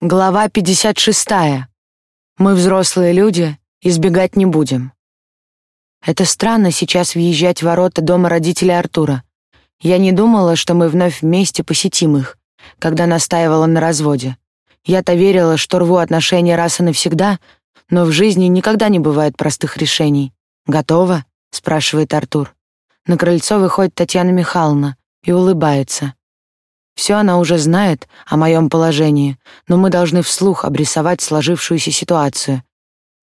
Глава 56. Мы взрослые люди, избегать не будем. Это странно сейчас въезжать в ворота дома родителей Артура. Я не думала, что мы вновь вместе посетим их, когда настаивала на разводе. Я-то верила, что рву отношения раз и навсегда, но в жизни никогда не бывает простых решений. «Готова?» — спрашивает Артур. На крыльцо выходит Татьяна Михайловна и улыбается. Все она уже знает о моем положении, но мы должны вслух обрисовать сложившуюся ситуацию.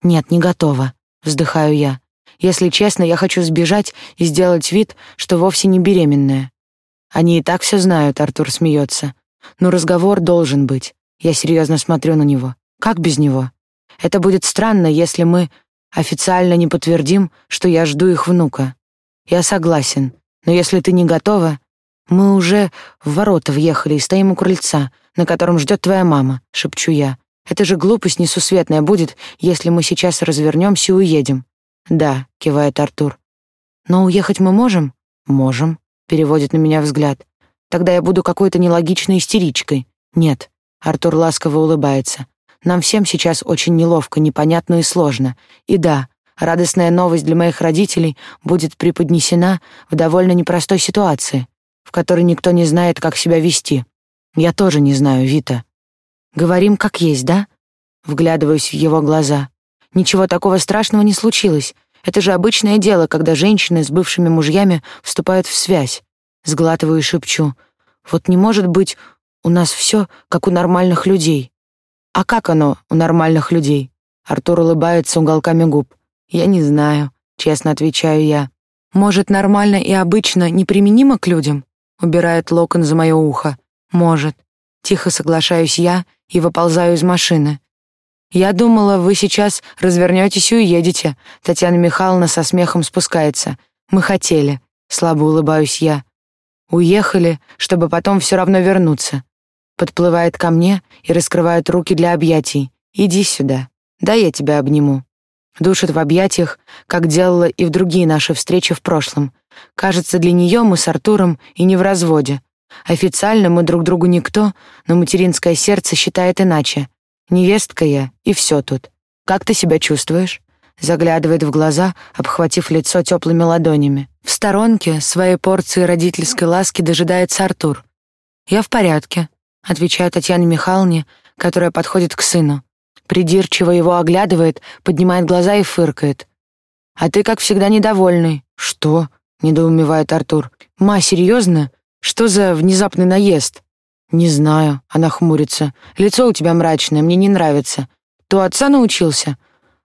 Нет, не готова, вздыхаю я. Если честно, я хочу сбежать и сделать вид, что вовсе не беременная. Они и так все знают, Артур смеется. Но разговор должен быть. Я серьезно смотрю на него. Как без него? Это будет странно, если мы официально не подтвердим, что я жду их внука. Я согласен, но если ты не готова, «Мы уже в ворота въехали и стоим у крыльца, на котором ждет твоя мама», — шепчу я. «Это же глупость несусветная будет, если мы сейчас развернемся и уедем». «Да», — кивает Артур. «Но уехать мы можем?» «Можем», — переводит на меня взгляд. «Тогда я буду какой-то нелогичной истеричкой». «Нет», — Артур ласково улыбается. «Нам всем сейчас очень неловко, непонятно и сложно. И да, радостная новость для моих родителей будет преподнесена в довольно непростой ситуации в которой никто не знает, как себя вести. Я тоже не знаю, Вита. Говорим как есть, да? Вглядываюсь в его глаза. Ничего такого страшного не случилось. Это же обычное дело, когда женщины с бывшими мужьями вступают в связь. Сглатываю и шепчу. Вот не может быть у нас все как у нормальных людей. А как оно у нормальных людей? Артур улыбается уголками губ. Я не знаю, честно отвечаю я. Может, нормально и обычно неприменимо к людям? Убирает локон за мое ухо. Может. Тихо соглашаюсь я и выползаю из машины. Я думала, вы сейчас развернетесь и уедете. Татьяна Михайловна со смехом спускается. Мы хотели. Слабо улыбаюсь я. Уехали, чтобы потом все равно вернуться. Подплывает ко мне и раскрывает руки для объятий. Иди сюда. Да я тебя обниму. Душит в объятиях, как делала и в другие наши встречи в прошлом. Кажется, для нее мы с Артуром и не в разводе. Официально мы друг другу никто, но материнское сердце считает иначе. Невестка я, и все тут. Как ты себя чувствуешь? Заглядывает в глаза, обхватив лицо теплыми ладонями. В сторонке своей порции родительской ласки дожидается Артур. «Я в порядке», — отвечаю Татьяне Михайловне, которая подходит к сыну. Придирчиво его оглядывает, поднимает глаза и фыркает. «А ты, как всегда, недовольный». «Что?» — недоумевает Артур. «Ма, серьезно? Что за внезапный наезд?» «Не знаю», — она хмурится. «Лицо у тебя мрачное, мне не нравится. То отца научился?»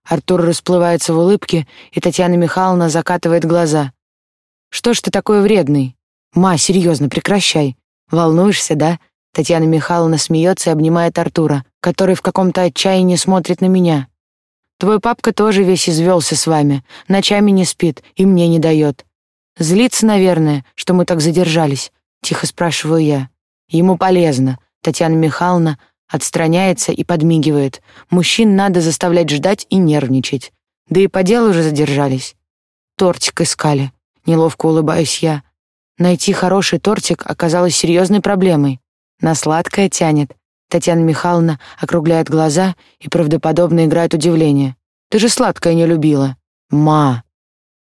Артур расплывается в улыбке, и Татьяна Михайловна закатывает глаза. «Что ж ты такой вредный?» «Ма, серьезно, прекращай. Волнуешься, да?» Татьяна Михайловна смеется и обнимает Артура, который в каком-то отчаянии смотрит на меня. «Твой папка тоже весь извелся с вами, ночами не спит и мне не дает. Злится, наверное, что мы так задержались, тихо спрашиваю я. Ему полезно. Татьяна Михайловна отстраняется и подмигивает. Мужчин надо заставлять ждать и нервничать. Да и по делу уже задержались. Тортик искали. Неловко улыбаюсь я. Найти хороший тортик оказалось серьезной проблемой. На сладкое тянет. Татьяна Михайловна округляет глаза и правдоподобно играет удивление. Ты же сладкое не любила. Ма,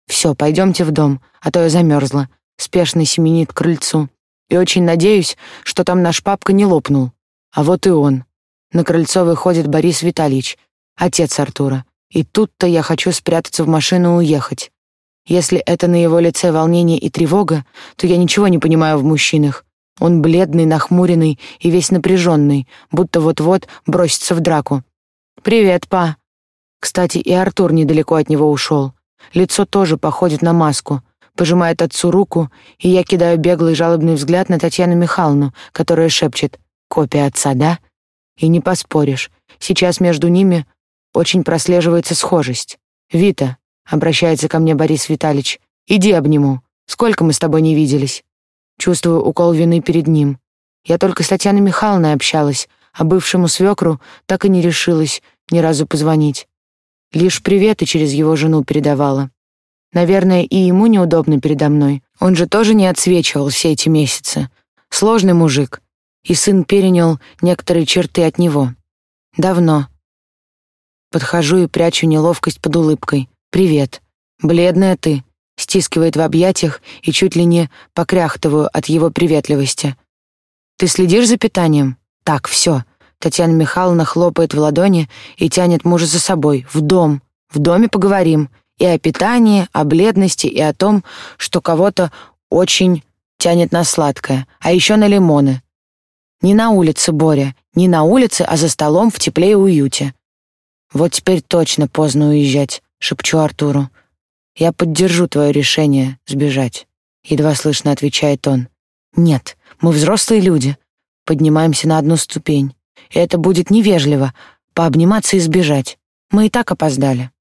все, пойдемте в дом, а то я замерзла. Спешно семенит к крыльцу. И очень надеюсь, что там наш папка не лопнул. А вот и он. На крыльцо выходит Борис Витальевич, отец Артура. И тут-то я хочу спрятаться в машину и уехать. Если это на его лице волнение и тревога, то я ничего не понимаю в мужчинах. Он бледный, нахмуренный и весь напряженный, будто вот-вот бросится в драку. «Привет, па». Кстати, и Артур недалеко от него ушел. Лицо тоже походит на маску. Пожимает отцу руку, и я кидаю беглый жалобный взгляд на Татьяну Михайловну, которая шепчет «Копия отца, да?» И не поспоришь, сейчас между ними очень прослеживается схожесть. «Вита», — обращается ко мне Борис Витальевич, — «иди обниму. Сколько мы с тобой не виделись?» Чувствую укол вины перед ним. Я только с Татьяной Михайловной общалась, а бывшему свекру так и не решилась ни разу позвонить. Лишь приветы через его жену передавала. Наверное, и ему неудобно передо мной. Он же тоже не отсвечивал все эти месяцы. Сложный мужик. И сын перенял некоторые черты от него. Давно. Подхожу и прячу неловкость под улыбкой. Привет. Бледная ты. Стискивает в объятиях и чуть ли не покряхтываю от его приветливости. Ты следишь за питанием? Так, все. Татьяна Михайловна хлопает в ладони и тянет мужа за собой. В дом. В доме поговорим. И о питании, о бледности, и о том, что кого-то очень тянет на сладкое, а еще на лимоны. Не на улице, Боря, не на улице, а за столом в тепле и уюте. Вот теперь точно поздно уезжать, шепчу Артуру. Я поддержу твое решение сбежать, едва слышно отвечает он. Нет, мы взрослые люди. Поднимаемся на одну ступень. И это будет невежливо пообниматься и сбежать. Мы и так опоздали.